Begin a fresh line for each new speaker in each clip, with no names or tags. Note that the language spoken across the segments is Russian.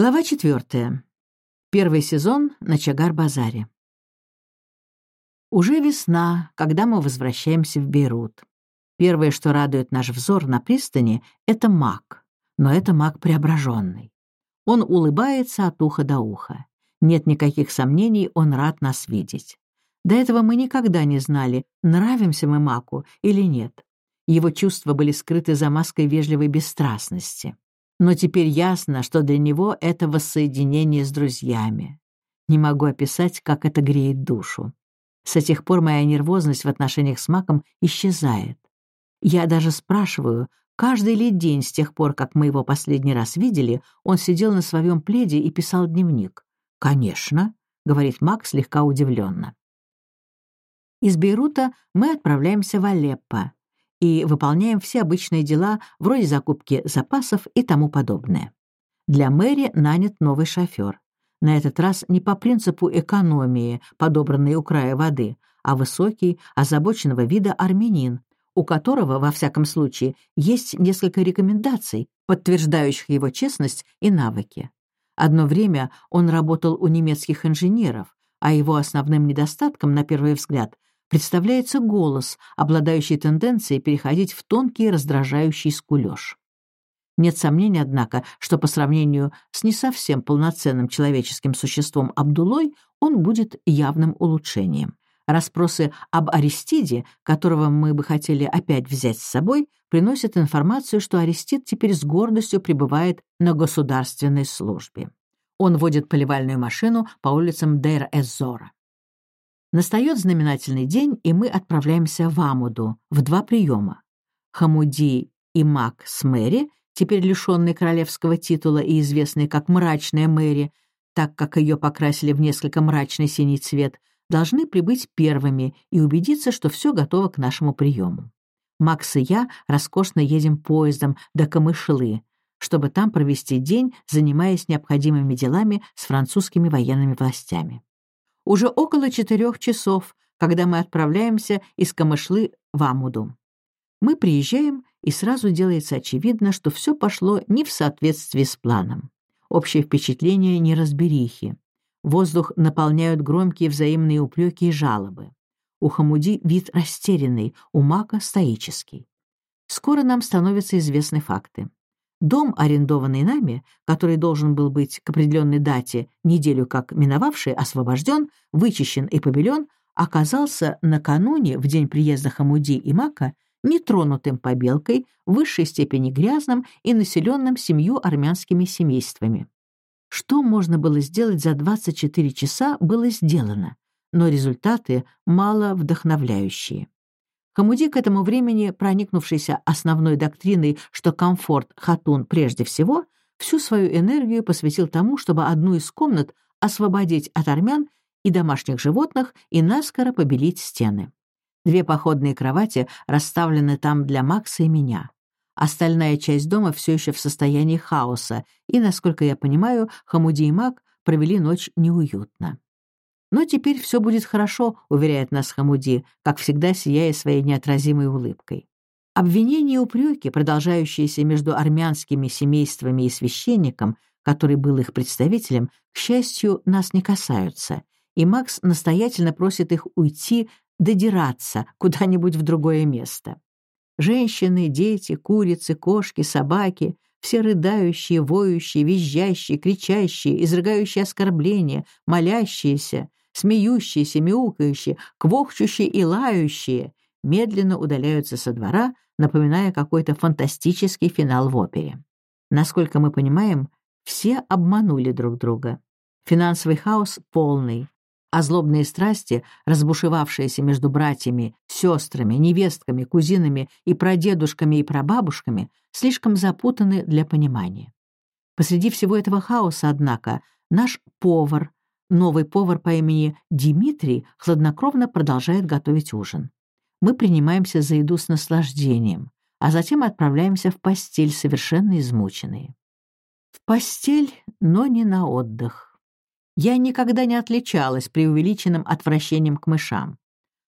Глава четвертая. Первый сезон на Чагар-базаре. Уже весна, когда мы возвращаемся в Бейрут. Первое, что радует наш взор на пристани, — это маг. Но это маг преображенный. Он улыбается от уха до уха. Нет никаких сомнений, он рад нас видеть. До этого мы никогда не знали, нравимся мы маку или нет. Его чувства были скрыты за маской вежливой бесстрастности но теперь ясно, что для него это воссоединение с друзьями. Не могу описать, как это греет душу. С тех пор моя нервозность в отношениях с Маком исчезает. Я даже спрашиваю, каждый ли день с тех пор, как мы его последний раз видели, он сидел на своем пледе и писал дневник. «Конечно», — говорит Мак слегка удивленно. Из Бейрута мы отправляемся в Алеппо, и выполняем все обычные дела вроде закупки запасов и тому подобное. Для Мэри нанят новый шофер. На этот раз не по принципу экономии, подобранной у края воды, а высокий, озабоченного вида армянин, у которого, во всяком случае, есть несколько рекомендаций, подтверждающих его честность и навыки. Одно время он работал у немецких инженеров, а его основным недостатком, на первый взгляд, представляется голос, обладающий тенденцией переходить в тонкий раздражающий скулёж. Нет сомнений, однако, что по сравнению с не совсем полноценным человеческим существом Абдулой он будет явным улучшением. Расспросы об Аристиде, которого мы бы хотели опять взять с собой, приносят информацию, что Аристид теперь с гордостью пребывает на государственной службе. Он водит поливальную машину по улицам Дейр-эз-Зора. Настает знаменательный день, и мы отправляемся в Амуду в два приема. Хамуди и Мак с Мэри, теперь лишенный королевского титула и известный как «мрачная Мэри», так как ее покрасили в несколько мрачный синий цвет, должны прибыть первыми и убедиться, что все готово к нашему приему. Макс и я роскошно едем поездом до Камышлы, чтобы там провести день, занимаясь необходимыми делами с французскими военными властями. Уже около четырех часов, когда мы отправляемся из Камышлы в Амуду. Мы приезжаем, и сразу делается очевидно, что все пошло не в соответствии с планом. Общее впечатление неразберихи. Воздух наполняют громкие взаимные упреки и жалобы. У Хамуди вид растерянный, у Мака — стоический. Скоро нам становятся известны факты. Дом, арендованный нами, который должен был быть к определенной дате, неделю как миновавший, освобожден, вычищен и побелен, оказался накануне, в день приезда Хамуди и Мака, нетронутым побелкой, в высшей степени грязным и населенным семью армянскими семействами. Что можно было сделать за 24 часа, было сделано, но результаты мало вдохновляющие. Хамуди к этому времени, проникнувшийся основной доктриной, что комфорт хатун прежде всего, всю свою энергию посвятил тому, чтобы одну из комнат освободить от армян и домашних животных и наскоро побелить стены. Две походные кровати расставлены там для Макса и меня. Остальная часть дома все еще в состоянии хаоса, и, насколько я понимаю, Хамуди и Мак провели ночь неуютно. Но теперь все будет хорошо, уверяет нас Хамуди, как всегда сияя своей неотразимой улыбкой. Обвинения и упреки, продолжающиеся между армянскими семействами и священником, который был их представителем, к счастью, нас не касаются, и Макс настоятельно просит их уйти, додираться куда-нибудь в другое место. Женщины, дети, курицы, кошки, собаки — все рыдающие, воющие, визжащие, кричащие, изрыгающие оскорбления, молящиеся, смеющиеся, мяукающие, квохчущие и лающие, медленно удаляются со двора, напоминая какой-то фантастический финал в опере. Насколько мы понимаем, все обманули друг друга. Финансовый хаос полный, а злобные страсти, разбушевавшиеся между братьями, сестрами, невестками, кузинами и прадедушками и прабабушками, слишком запутаны для понимания. Посреди всего этого хаоса, однако, наш повар, Новый повар по имени Дмитрий хладнокровно продолжает готовить ужин. Мы принимаемся за еду с наслаждением, а затем отправляемся в постель, совершенно измученные. В постель, но не на отдых. Я никогда не отличалась преувеличенным отвращением к мышам.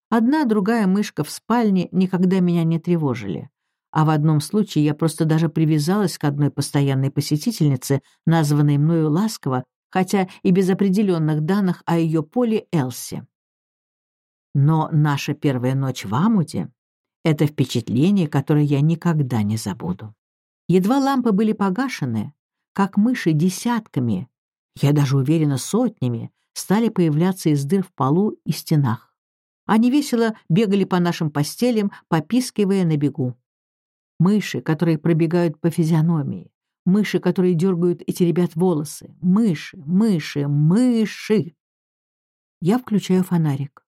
Одна другая мышка в спальне никогда меня не тревожили. А в одном случае я просто даже привязалась к одной постоянной посетительнице, названной мною ласково, хотя и без определенных данных о ее поле Элси. Но наша первая ночь в Амуде — это впечатление, которое я никогда не забуду. Едва лампы были погашены, как мыши десятками, я даже уверена сотнями, стали появляться из дыр в полу и стенах. Они весело бегали по нашим постелям, попискивая на бегу. Мыши, которые пробегают по физиономии, мыши, которые дергают и теребят волосы, мыши, мыши, мыши. Я включаю фонарик.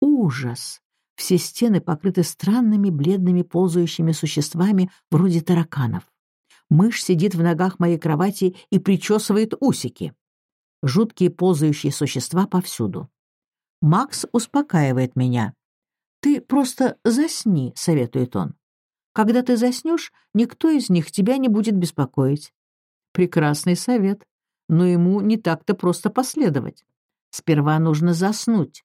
Ужас! Все стены покрыты странными бледными ползающими существами вроде тараканов. Мышь сидит в ногах моей кровати и причесывает усики. Жуткие ползающие существа повсюду. Макс успокаивает меня. «Ты просто засни», — советует он. «Когда ты заснешь, никто из них тебя не будет беспокоить». Прекрасный совет, но ему не так-то просто последовать. Сперва нужно заснуть.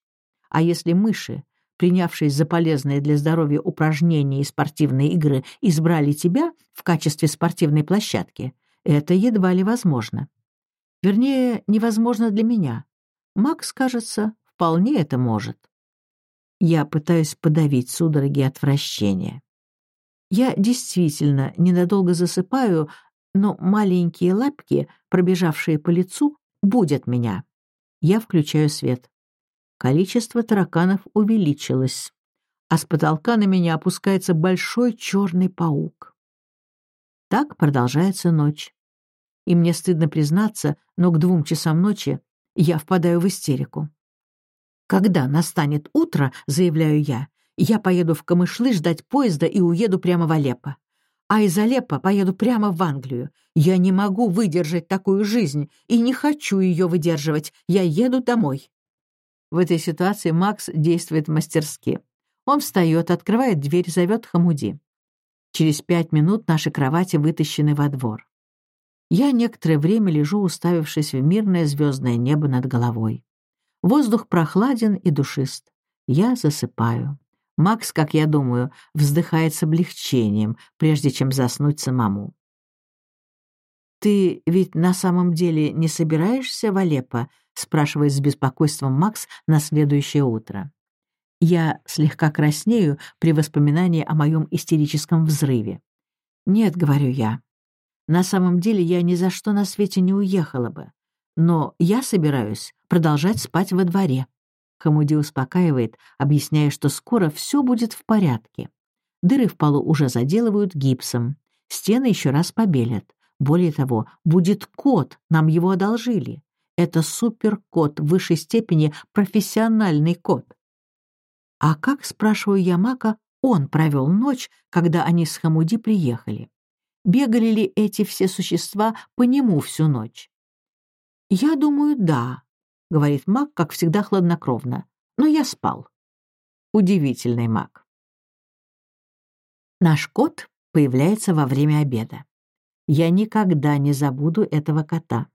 А если мыши, принявшись за полезные для здоровья упражнения и спортивные игры, избрали тебя в качестве спортивной площадки, это едва ли возможно. Вернее, невозможно для меня. Макс, кажется, вполне это может. Я пытаюсь подавить судороги отвращения. Я действительно ненадолго засыпаю, но маленькие лапки, пробежавшие по лицу, будят меня. Я включаю свет. Количество тараканов увеличилось, а с потолка на меня опускается большой черный паук. Так продолжается ночь. И мне стыдно признаться, но к двум часам ночи я впадаю в истерику. Когда настанет утро, заявляю я, я поеду в Камышлы ждать поезда и уеду прямо в Алеппо. А из Алеппо поеду прямо в Англию. Я не могу выдержать такую жизнь и не хочу ее выдерживать. Я еду домой. В этой ситуации Макс действует мастерски. Он встает, открывает дверь, зовет Хамуди. Через пять минут наши кровати вытащены во двор. Я некоторое время лежу, уставившись в мирное звездное небо над головой. Воздух прохладен и душист. Я засыпаю. Макс, как я думаю, вздыхает с облегчением, прежде чем заснуть самому. «Ты ведь на самом деле не собираешься в Алеппо?» — спрашивает с беспокойством Макс на следующее утро. Я слегка краснею при воспоминании о моем истерическом взрыве. «Нет», — говорю я, — «на самом деле я ни за что на свете не уехала бы но я собираюсь продолжать спать во дворе». Хамуди успокаивает, объясняя, что скоро все будет в порядке. Дыры в полу уже заделывают гипсом, стены еще раз побелят. Более того, будет кот, нам его одолжили. Это суперкот, в высшей степени профессиональный кот. А как, спрашиваю я Мака, он провел ночь, когда они с Хамуди приехали? Бегали ли эти все существа по нему всю ночь? «Я думаю, да», — говорит маг, как всегда хладнокровно. «Но я спал». Удивительный маг. Наш кот появляется во время обеда. Я никогда не забуду этого кота.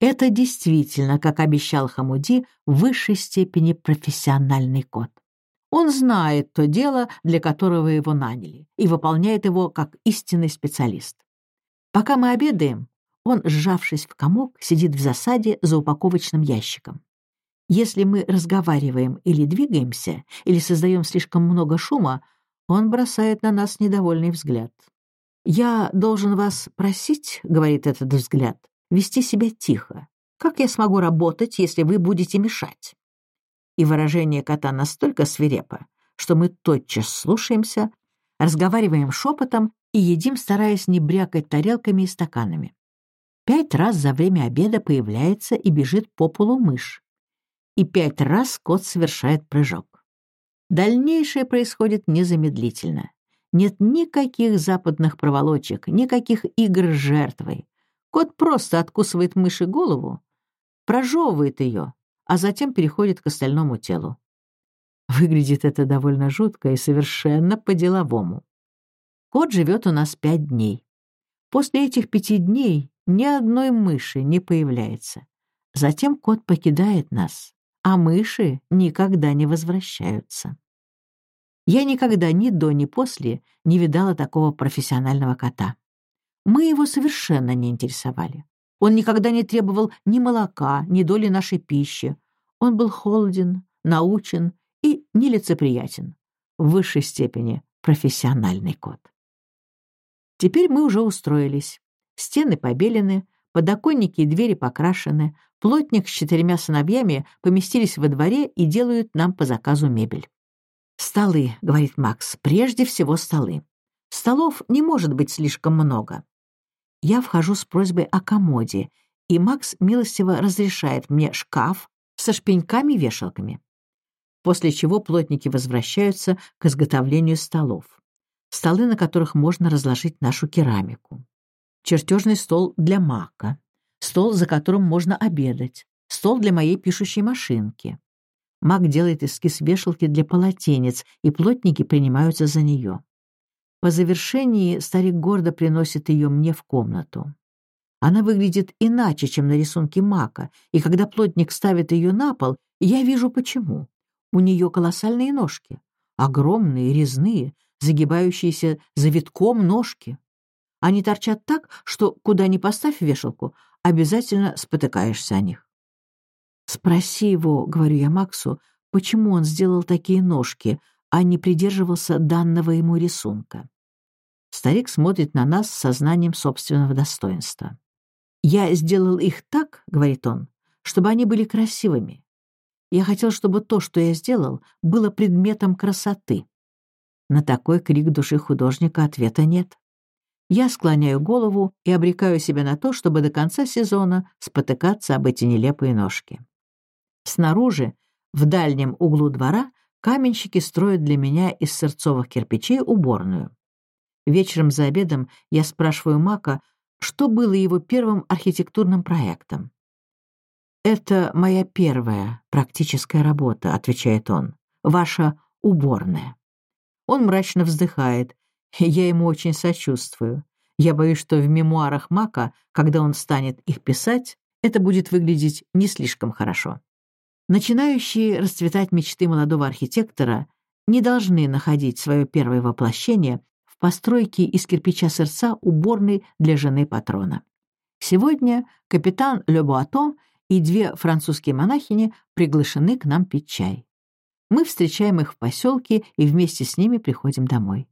Это действительно, как обещал Хамуди, в высшей степени профессиональный кот. Он знает то дело, для которого его наняли, и выполняет его как истинный специалист. Пока мы обедаем, он, сжавшись в комок, сидит в засаде за упаковочным ящиком. Если мы разговариваем или двигаемся, или создаем слишком много шума, он бросает на нас недовольный взгляд. «Я должен вас просить, — говорит этот взгляд, — вести себя тихо. Как я смогу работать, если вы будете мешать?» И выражение кота настолько свирепо, что мы тотчас слушаемся, разговариваем шепотом и едим, стараясь не брякать тарелками и стаканами. Пять раз за время обеда появляется и бежит по полу мышь. И пять раз кот совершает прыжок. Дальнейшее происходит незамедлительно. Нет никаких западных проволочек, никаких игр с жертвой. Кот просто откусывает мыши голову, прожевывает ее, а затем переходит к остальному телу. Выглядит это довольно жутко и совершенно по-деловому. Кот живет у нас пять дней. После этих пяти дней ни одной мыши не появляется. Затем кот покидает нас, а мыши никогда не возвращаются. Я никогда ни до, ни после не видала такого профессионального кота. Мы его совершенно не интересовали. Он никогда не требовал ни молока, ни доли нашей пищи. Он был холоден, научен и нелицеприятен. В высшей степени профессиональный кот. Теперь мы уже устроились. Стены побелены, подоконники и двери покрашены, плотник с четырьмя сыновьями поместились во дворе и делают нам по заказу мебель. «Столы», — говорит Макс, — «прежде всего столы. Столов не может быть слишком много. Я вхожу с просьбой о комоде, и Макс милостиво разрешает мне шкаф со шпеньками и вешалками. После чего плотники возвращаются к изготовлению столов. Столы, на которых можно разложить нашу керамику. Чертежный стол для мака. Стол, за которым можно обедать. Стол для моей пишущей машинки. Мак делает эскиз вешалки для полотенец, и плотники принимаются за нее. По завершении старик гордо приносит ее мне в комнату. Она выглядит иначе, чем на рисунке Мака, и когда плотник ставит ее на пол, я вижу почему. У нее колоссальные ножки, огромные, резные, загибающиеся завитком ножки. Они торчат так, что куда ни поставь вешалку, обязательно спотыкаешься о них. «Спроси его», — говорю я Максу, — «почему он сделал такие ножки, а не придерживался данного ему рисунка. Старик смотрит на нас с сознанием собственного достоинства. «Я сделал их так, — говорит он, — чтобы они были красивыми. Я хотел, чтобы то, что я сделал, было предметом красоты». На такой крик души художника ответа нет. Я склоняю голову и обрекаю себя на то, чтобы до конца сезона спотыкаться об эти нелепые ножки. Снаружи, в дальнем углу двора, каменщики строят для меня из сырцовых кирпичей уборную. Вечером за обедом я спрашиваю Мака, что было его первым архитектурным проектом. «Это моя первая практическая работа», — отвечает он, — «ваша уборная». Он мрачно вздыхает, я ему очень сочувствую. Я боюсь, что в мемуарах Мака, когда он станет их писать, это будет выглядеть не слишком хорошо. Начинающие расцветать мечты молодого архитектора не должны находить свое первое воплощение в постройке из кирпича сердца уборной для жены патрона. Сегодня капитан Лебуатон и две французские монахини приглашены к нам пить чай. Мы встречаем их в поселке и вместе с ними приходим домой.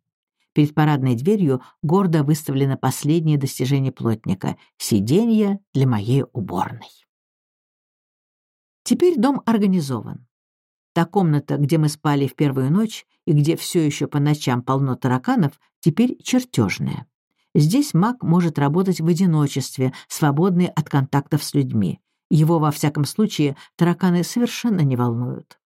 Перед парадной дверью гордо выставлено последнее достижение плотника — сиденье для моей уборной. Теперь дом организован. Та комната, где мы спали в первую ночь и где все еще по ночам полно тараканов, теперь чертежная. Здесь маг может работать в одиночестве, свободный от контактов с людьми. Его, во всяком случае, тараканы совершенно не волнуют.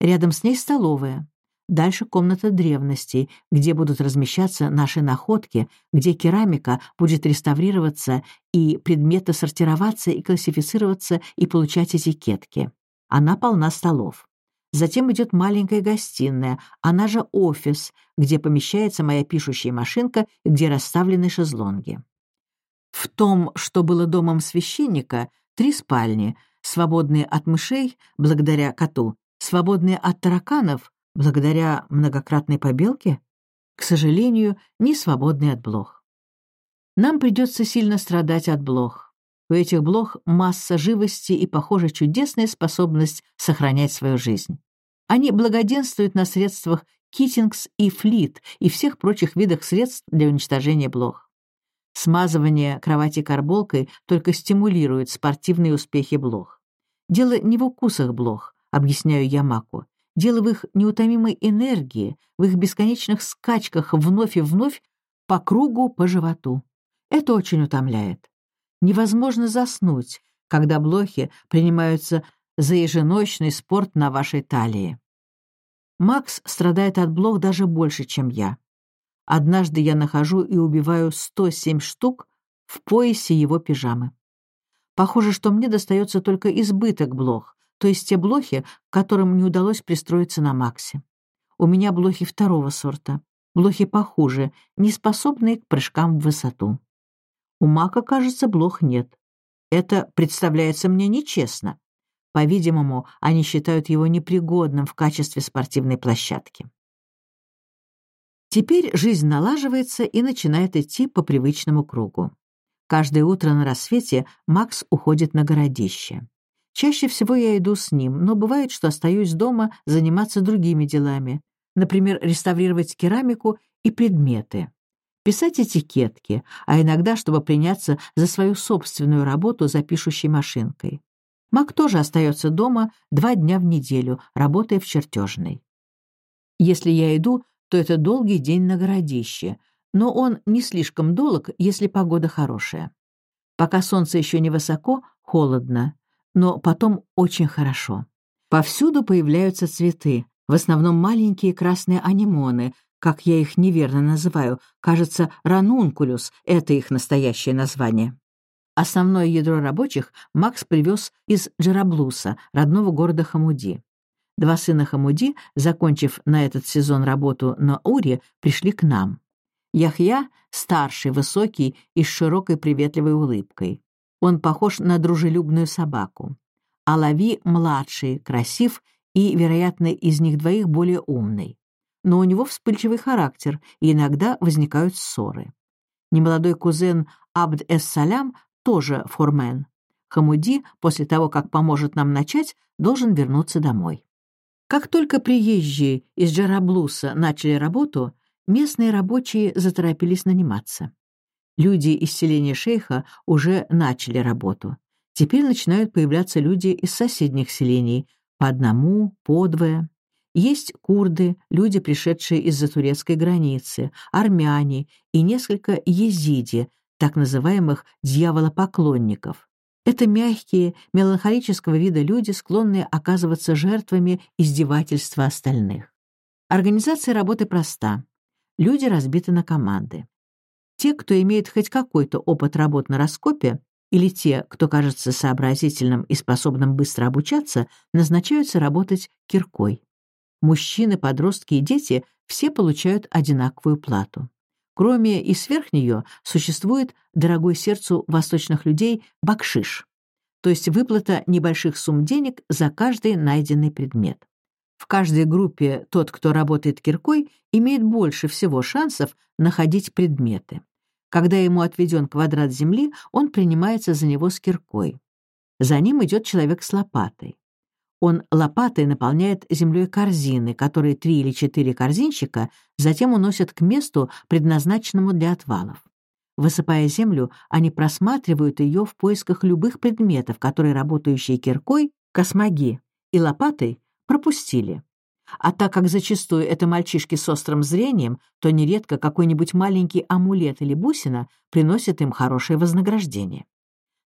Рядом с ней столовая. Дальше комната древностей, где будут размещаться наши находки, где керамика будет реставрироваться и предметы сортироваться и классифицироваться и получать этикетки. Она полна столов. Затем идет маленькая гостиная, она же офис, где помещается моя пишущая машинка и где расставлены шезлонги. В том, что было домом священника, три спальни, свободные от мышей, благодаря коту, свободные от тараканов, благодаря многократной побелке, к сожалению, не свободны от блох. Нам придется сильно страдать от блох. У этих блох масса живости и, похоже, чудесная способность сохранять свою жизнь. Они благоденствуют на средствах Китингс и Флит и всех прочих видах средств для уничтожения блох. Смазывание кровати карболкой только стимулирует спортивные успехи блох. Дело не в укусах блох, объясняю я Маку. Дело в их неутомимой энергии, в их бесконечных скачках вновь и вновь по кругу по животу. Это очень утомляет. Невозможно заснуть, когда блохи принимаются за еженочный спорт на вашей талии. Макс страдает от блох даже больше, чем я. Однажды я нахожу и убиваю 107 штук в поясе его пижамы. Похоже, что мне достается только избыток блох, то есть те блохи, которым не удалось пристроиться на Максе. У меня блохи второго сорта, блохи похуже, не способные к прыжкам в высоту. У Мака, кажется, блох нет. Это представляется мне нечестно. По-видимому, они считают его непригодным в качестве спортивной площадки. Теперь жизнь налаживается и начинает идти по привычному кругу. Каждое утро на рассвете Макс уходит на городище. Чаще всего я иду с ним, но бывает, что остаюсь дома заниматься другими делами, например, реставрировать керамику и предметы, писать этикетки, а иногда, чтобы приняться за свою собственную работу за пишущей машинкой. Мак тоже остается дома два дня в неделю, работая в чертежной. Если я иду, то это долгий день на городище, но он не слишком долг, если погода хорошая. Пока солнце еще не высоко, холодно, но потом очень хорошо. Повсюду появляются цветы, в основном маленькие красные анимоны, как я их неверно называю, кажется, ранункулюс — это их настоящее название. Основное ядро рабочих Макс привез из Джераблуса, родного города Хамуди. Два сына Хамуди, закончив на этот сезон работу на Уре, пришли к нам. Яхья — старший, высокий и с широкой приветливой улыбкой. Он похож на дружелюбную собаку. А Лави — младший, красив и, вероятно, из них двоих более умный. Но у него вспыльчивый характер, и иногда возникают ссоры. Немолодой кузен Абд-эс-Салям тоже формен. Хамуди, после того, как поможет нам начать, должен вернуться домой. Как только приезжие из Джараблуса начали работу, местные рабочие заторопились наниматься. Люди из селения шейха уже начали работу. Теперь начинают появляться люди из соседних селений, по одному, по двое. Есть курды, люди, пришедшие из-за турецкой границы, армяне и несколько езиди, так называемых дьяволопоклонников. Это мягкие, меланхолического вида люди, склонные оказываться жертвами издевательства остальных. Организация работы проста. Люди разбиты на команды. Те, кто имеет хоть какой-то опыт работ на раскопе, или те, кто кажется сообразительным и способным быстро обучаться, назначаются работать киркой. Мужчины, подростки и дети все получают одинаковую плату. Кроме и сверх нее существует дорогой сердцу восточных людей бакшиш, то есть выплата небольших сумм денег за каждый найденный предмет. В каждой группе тот, кто работает киркой, имеет больше всего шансов находить предметы. Когда ему отведен квадрат земли, он принимается за него с киркой. За ним идет человек с лопатой. Он лопатой наполняет землей корзины, которые три или четыре корзинщика затем уносят к месту, предназначенному для отвалов. Высыпая землю, они просматривают ее в поисках любых предметов, которые работающие киркой, космоги и лопатой пропустили. А так как зачастую это мальчишки с острым зрением, то нередко какой-нибудь маленький амулет или бусина приносит им хорошее вознаграждение.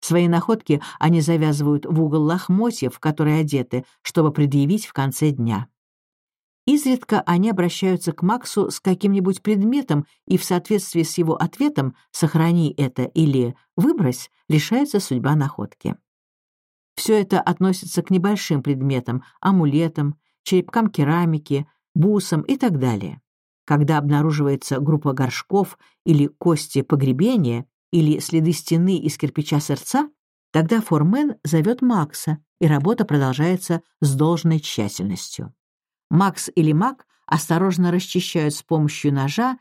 Свои находки они завязывают в угол лохмотьев, в которые одеты, чтобы предъявить в конце дня. Изредка они обращаются к Максу с каким-нибудь предметом, и в соответствии с его ответом «сохрани это» или «выбрось» решается судьба находки. Все это относится к небольшим предметам, амулетам, черепкам керамики, бусам и так далее. Когда обнаруживается группа горшков или кости погребения, или следы стены из кирпича сердца, тогда формен зовет Макса, и работа продолжается с должной тщательностью. Макс или Мак осторожно расчищают с помощью ножа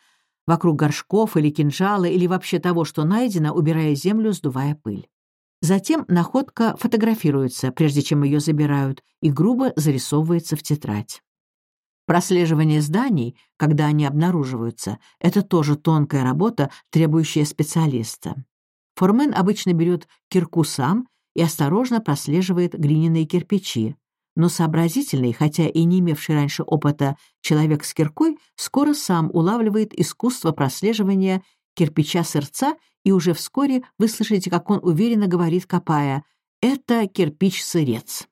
вокруг горшков или кинжала или вообще того, что найдено, убирая землю, сдувая пыль. Затем находка фотографируется, прежде чем ее забирают, и грубо зарисовывается в тетрадь. Прослеживание зданий, когда они обнаруживаются, это тоже тонкая работа, требующая специалиста. Формен обычно берет кирку сам и осторожно прослеживает глиняные кирпичи, но сообразительный, хотя и не имевший раньше опыта, человек с киркой скоро сам улавливает искусство прослеживания кирпича сердца, и уже вскоре вы слышите, как он уверенно говорит, копая «это кирпич-сырец».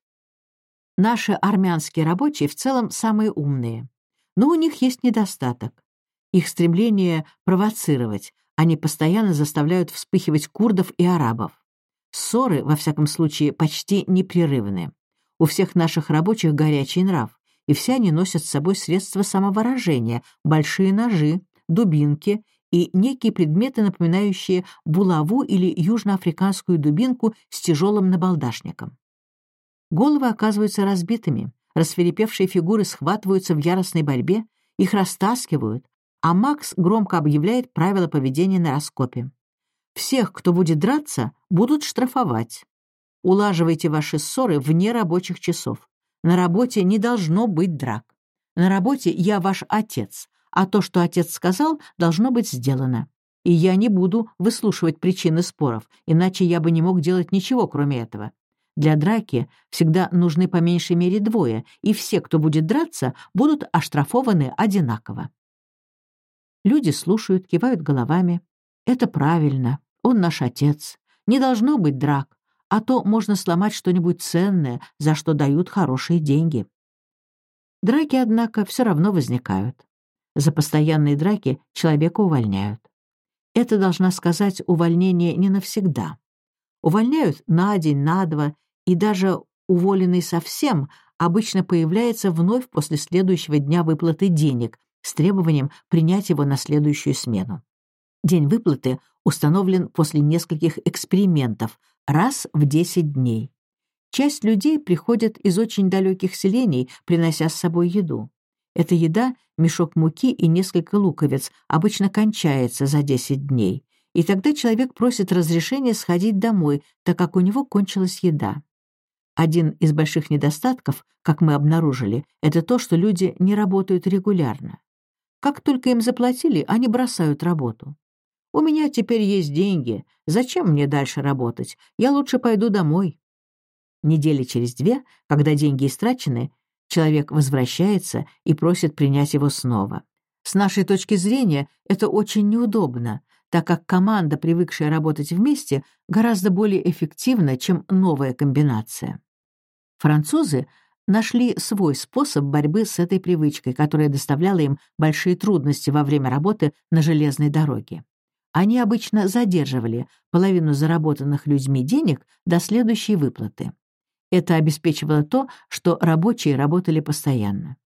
Наши армянские рабочие в целом самые умные. Но у них есть недостаток. Их стремление провоцировать. Они постоянно заставляют вспыхивать курдов и арабов. Ссоры, во всяком случае, почти непрерывны. У всех наших рабочих горячий нрав, и все они носят с собой средства самовыражения, большие ножи, дубинки и некие предметы, напоминающие булаву или южноафриканскую дубинку с тяжелым набалдашником. Головы оказываются разбитыми, рассверепевшие фигуры схватываются в яростной борьбе, их растаскивают, а Макс громко объявляет правила поведения на раскопе. Всех, кто будет драться, будут штрафовать. Улаживайте ваши ссоры вне рабочих часов. На работе не должно быть драк. На работе я ваш отец, а то, что отец сказал, должно быть сделано. И я не буду выслушивать причины споров, иначе я бы не мог делать ничего, кроме этого. Для драки всегда нужны по меньшей мере двое, и все, кто будет драться, будут оштрафованы одинаково. Люди слушают, кивают головами. Это правильно, он наш отец. Не должно быть драк, а то можно сломать что-нибудь ценное, за что дают хорошие деньги. Драки, однако, все равно возникают. За постоянные драки человека увольняют. Это, должна сказать, увольнение не навсегда. Увольняют на день, на два, и даже уволенный совсем обычно появляется вновь после следующего дня выплаты денег с требованием принять его на следующую смену. День выплаты установлен после нескольких экспериментов, раз в 10 дней. Часть людей приходят из очень далеких селений, принося с собой еду. Эта еда, мешок муки и несколько луковиц, обычно кончается за 10 дней, и тогда человек просит разрешения сходить домой, так как у него кончилась еда. Один из больших недостатков, как мы обнаружили, это то, что люди не работают регулярно. Как только им заплатили, они бросают работу. У меня теперь есть деньги. Зачем мне дальше работать? Я лучше пойду домой. Недели через две, когда деньги истрачены, человек возвращается и просит принять его снова. С нашей точки зрения это очень неудобно, так как команда, привыкшая работать вместе, гораздо более эффективна, чем новая комбинация. Французы нашли свой способ борьбы с этой привычкой, которая доставляла им большие трудности во время работы на железной дороге. Они обычно задерживали половину заработанных людьми денег до следующей выплаты. Это обеспечивало то, что рабочие работали постоянно.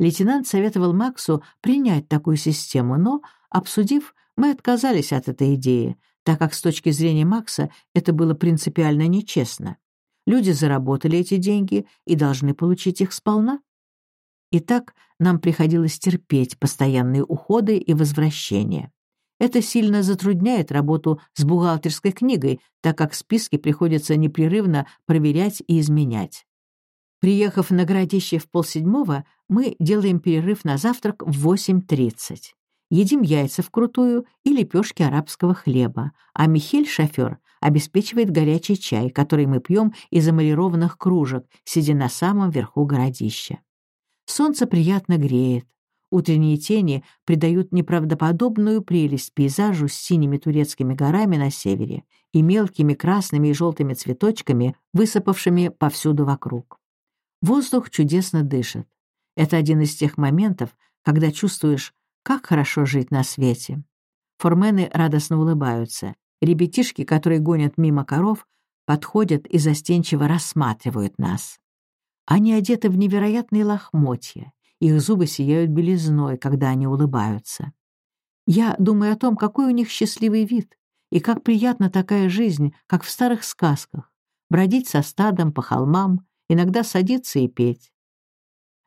Лейтенант советовал Максу принять такую систему, но, обсудив, мы отказались от этой идеи, так как с точки зрения Макса это было принципиально нечестно. Люди заработали эти деньги и должны получить их сполна. Итак, нам приходилось терпеть постоянные уходы и возвращения. Это сильно затрудняет работу с бухгалтерской книгой, так как списки приходится непрерывно проверять и изменять. Приехав на городище в полседьмого, мы делаем перерыв на завтрак в 8.30. Едим яйца вкрутую и лепешки арабского хлеба, а Михель, шофер, обеспечивает горячий чай, который мы пьем из эмалированных кружек, сидя на самом верху городища. Солнце приятно греет, Утренние тени придают неправдоподобную прелесть пейзажу с синими турецкими горами на севере и мелкими красными и желтыми цветочками, высыпавшими повсюду вокруг. Воздух чудесно дышит. Это один из тех моментов, когда чувствуешь, как хорошо жить на свете. Формены радостно улыбаются. Ребятишки, которые гонят мимо коров, подходят и застенчиво рассматривают нас. Они одеты в невероятные лохмотья, их зубы сияют белизной, когда они улыбаются. Я думаю о том, какой у них счастливый вид, и как приятна такая жизнь, как в старых сказках, бродить со стадом по холмам, иногда садиться и петь.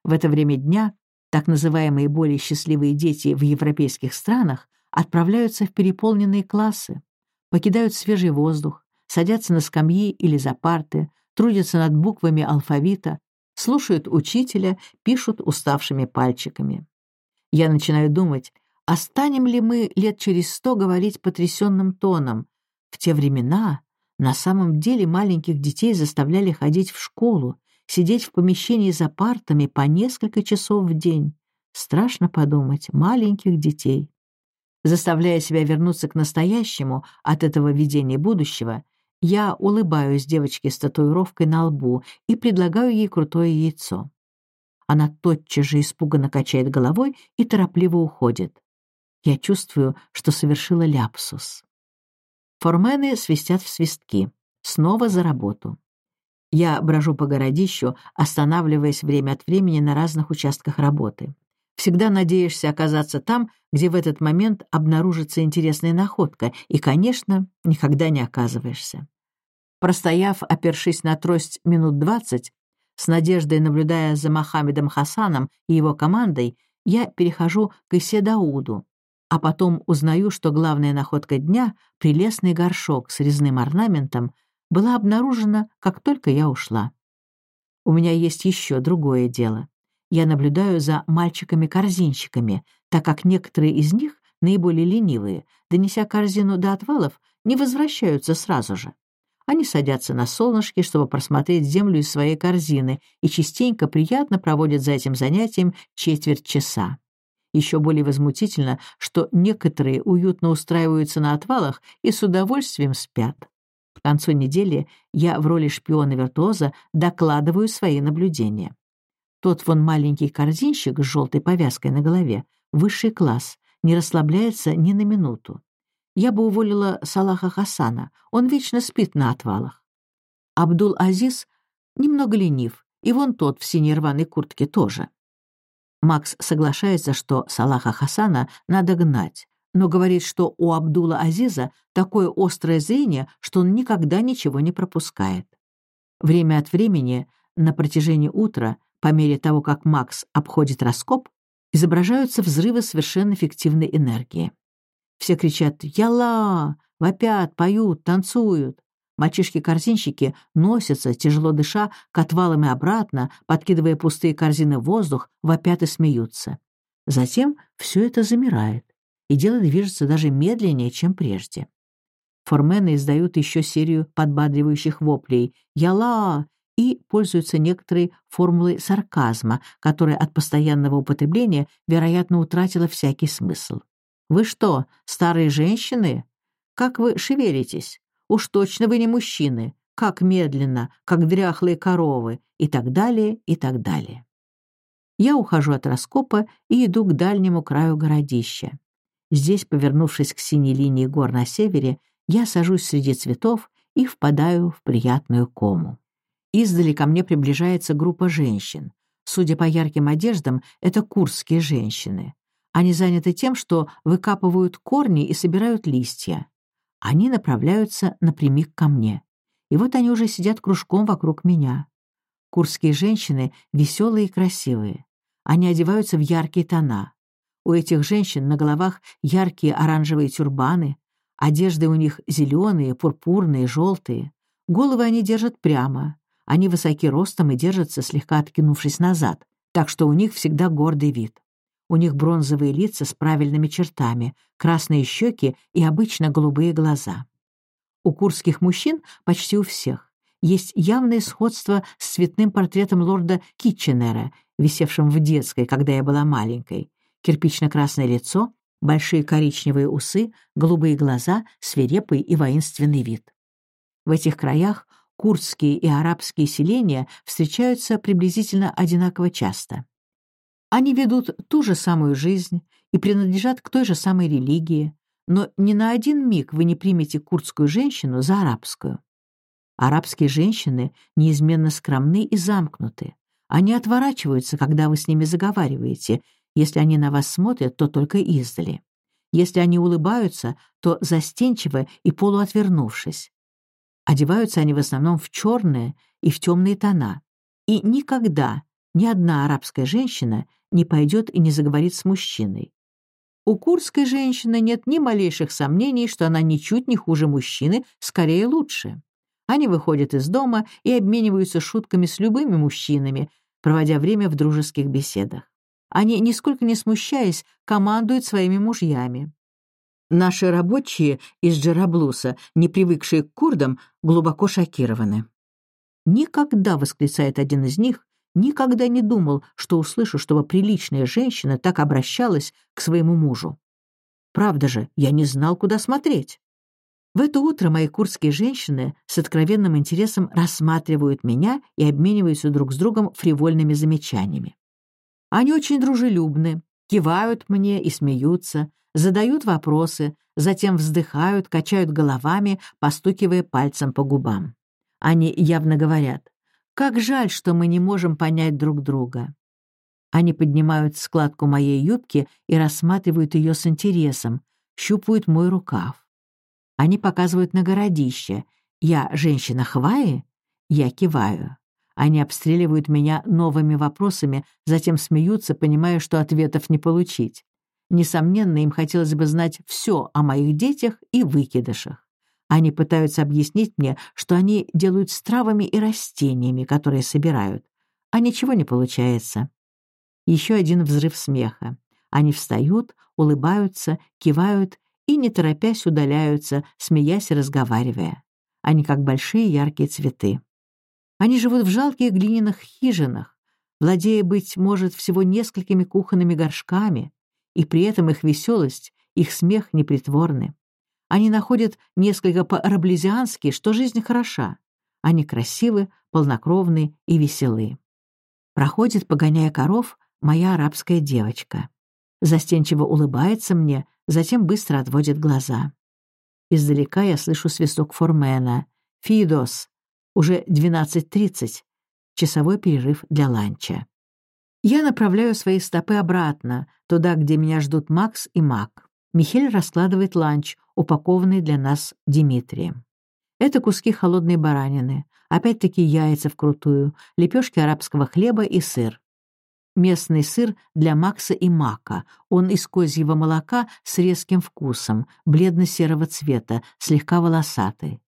В это время дня так называемые более счастливые дети в европейских странах отправляются в переполненные классы, покидают свежий воздух, садятся на скамьи или за парты, трудятся над буквами алфавита, слушают учителя, пишут уставшими пальчиками. Я начинаю думать, а ли мы лет через сто говорить потрясенным тоном? В те времена на самом деле маленьких детей заставляли ходить в школу, сидеть в помещении за партами по несколько часов в день. Страшно подумать, маленьких детей. Заставляя себя вернуться к настоящему от этого видения будущего, я улыбаюсь девочке с татуировкой на лбу и предлагаю ей крутое яйцо. Она тотчас же испуганно качает головой и торопливо уходит. Я чувствую, что совершила ляпсус. Формены свистят в свистки. Снова за работу. Я брожу по городищу, останавливаясь время от времени на разных участках работы. Всегда надеешься оказаться там, где в этот момент обнаружится интересная находка, и, конечно, никогда не оказываешься. Простояв, опершись на трость минут двадцать, с надеждой наблюдая за Мохаммедом Хасаном и его командой, я перехожу к Исе Дауду, А потом узнаю, что главная находка дня, прелестный горшок с резным орнаментом, была обнаружена, как только я ушла. У меня есть еще другое дело. Я наблюдаю за мальчиками-корзинщиками, так как некоторые из них, наиболее ленивые, донеся корзину до отвалов, не возвращаются сразу же. Они садятся на солнышке, чтобы просмотреть землю из своей корзины, и частенько приятно проводят за этим занятием четверть часа. Еще более возмутительно, что некоторые уютно устраиваются на отвалах и с удовольствием спят. К концу недели я в роли шпиона-виртуоза докладываю свои наблюдения. Тот вон маленький корзинщик с желтой повязкой на голове, высший класс, не расслабляется ни на минуту. Я бы уволила Салаха Хасана, он вечно спит на отвалах. Абдул-Азиз немного ленив, и вон тот в синей рваной куртке тоже. Макс соглашается, что Салаха Хасана надо гнать, но говорит, что у Абдула Азиза такое острое зрение, что он никогда ничего не пропускает. Время от времени, на протяжении утра, по мере того, как Макс обходит раскоп, изображаются взрывы совершенно фиктивной энергии. Все кричат «Яла!», вопят, поют, танцуют. Мальчишки-корзинщики носятся, тяжело дыша, к отвалам и обратно, подкидывая пустые корзины в воздух, вопят и смеются. Затем все это замирает, и дело движется даже медленнее, чем прежде. Формены издают еще серию подбадривающих воплей «Яла!» И пользуются некоторой формулой сарказма, которая от постоянного употребления, вероятно, утратила всякий смысл. «Вы что, старые женщины? Как вы шевелитесь? Уж точно вы не мужчины. Как медленно, как дряхлые коровы» и так далее, и так далее. Я ухожу от раскопа и иду к дальнему краю городища. Здесь, повернувшись к синей линии гор на севере, я сажусь среди цветов и впадаю в приятную кому. Издали ко мне приближается группа женщин. Судя по ярким одеждам, это курские женщины. Они заняты тем, что выкапывают корни и собирают листья. Они направляются напрямик ко мне. И вот они уже сидят кружком вокруг меня. Курские женщины веселые и красивые. Они одеваются в яркие тона. У этих женщин на головах яркие оранжевые тюрбаны, одежды у них зеленые, пурпурные, желтые. Головы они держат прямо, они высоки ростом и держатся, слегка откинувшись назад, так что у них всегда гордый вид. У них бронзовые лица с правильными чертами, красные щеки и обычно голубые глаза. У курских мужчин, почти у всех, есть явное сходство с цветным портретом лорда Китченера, висевшим в детской, когда я была маленькой. Кирпично-красное лицо, большие коричневые усы, голубые глаза, свирепый и воинственный вид. В этих краях курдские и арабские селения встречаются приблизительно одинаково часто. Они ведут ту же самую жизнь и принадлежат к той же самой религии, но ни на один миг вы не примете курдскую женщину за арабскую. Арабские женщины неизменно скромны и замкнуты. Они отворачиваются, когда вы с ними заговариваете. Если они на вас смотрят, то только издали. Если они улыбаются, то застенчиво и полуотвернувшись. Одеваются они в основном в черные и в темные тона. И никогда ни одна арабская женщина не пойдет и не заговорит с мужчиной. У курской женщины нет ни малейших сомнений, что она ничуть не хуже мужчины, скорее лучше. Они выходят из дома и обмениваются шутками с любыми мужчинами, проводя время в дружеских беседах. Они, нисколько не смущаясь, командуют своими мужьями. Наши рабочие из Джераблуса, не привыкшие к курдам, глубоко шокированы. «Никогда», — восклицает один из них, «никогда не думал, что услышу, чтобы приличная женщина так обращалась к своему мужу. Правда же, я не знал, куда смотреть». В это утро мои курдские женщины с откровенным интересом рассматривают меня и обмениваются друг с другом фривольными замечаниями. Они очень дружелюбны, кивают мне и смеются, задают вопросы, затем вздыхают, качают головами, постукивая пальцем по губам. Они явно говорят, «Как жаль, что мы не можем понять друг друга». Они поднимают складку моей юбки и рассматривают ее с интересом, щупают мой рукав. Они показывают на городище. Я женщина Хваи? Я киваю. Они обстреливают меня новыми вопросами, затем смеются, понимая, что ответов не получить. Несомненно, им хотелось бы знать все о моих детях и выкидышах. Они пытаются объяснить мне, что они делают с травами и растениями, которые собирают. А ничего не получается. Еще один взрыв смеха. Они встают, улыбаются, кивают и, не торопясь, удаляются, смеясь и разговаривая. Они как большие яркие цветы. Они живут в жалких глиняных хижинах, владея, быть может, всего несколькими кухонными горшками, и при этом их веселость, их смех непритворны. Они находят несколько по-раблезиански, что жизнь хороша. Они красивы, полнокровны и веселы. Проходит, погоняя коров, моя арабская девочка. Застенчиво улыбается мне, затем быстро отводит глаза. Издалека я слышу свисток Формена. «Фидос!» Уже 12.30. Часовой перерыв для ланча. Я направляю свои стопы обратно, туда, где меня ждут Макс и Мак. Михель раскладывает ланч, упакованный для нас Дмитрием. Это куски холодной баранины, опять-таки яйца вкрутую, лепешки арабского хлеба и сыр. Местный сыр для Макса и Мака. Он из козьего молока с резким вкусом, бледно-серого цвета, слегка волосатый.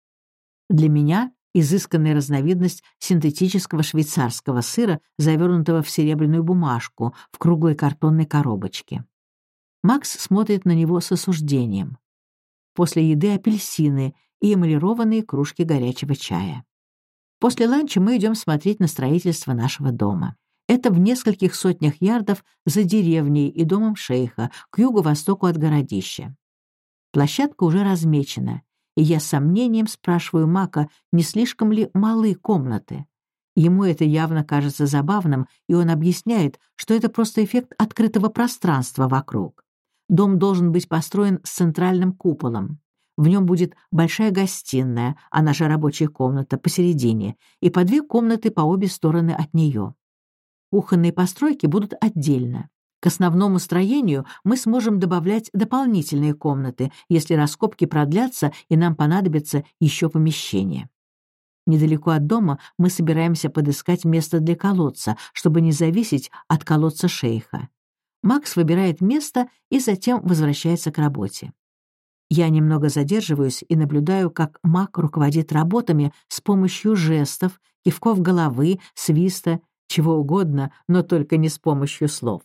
Для меня изысканная разновидность синтетического швейцарского сыра, завернутого в серебряную бумажку в круглой картонной коробочке. Макс смотрит на него с осуждением. После еды апельсины и эмалированные кружки горячего чая. После ланча мы идем смотреть на строительство нашего дома. Это в нескольких сотнях ярдов за деревней и домом шейха, к юго-востоку от городища. Площадка уже размечена, и я с сомнением спрашиваю Мака, не слишком ли малы комнаты. Ему это явно кажется забавным, и он объясняет, что это просто эффект открытого пространства вокруг. Дом должен быть построен с центральным куполом. В нем будет большая гостиная, а наша рабочая комната посередине, и по две комнаты по обе стороны от нее. Кухонные постройки будут отдельно. К основному строению мы сможем добавлять дополнительные комнаты, если раскопки продлятся и нам понадобится еще помещение. Недалеко от дома мы собираемся подыскать место для колодца, чтобы не зависеть от колодца шейха. Макс выбирает место и затем возвращается к работе. Я немного задерживаюсь и наблюдаю, как Мак руководит работами с помощью жестов, кивков головы, свиста, чего угодно, но только не с помощью слов.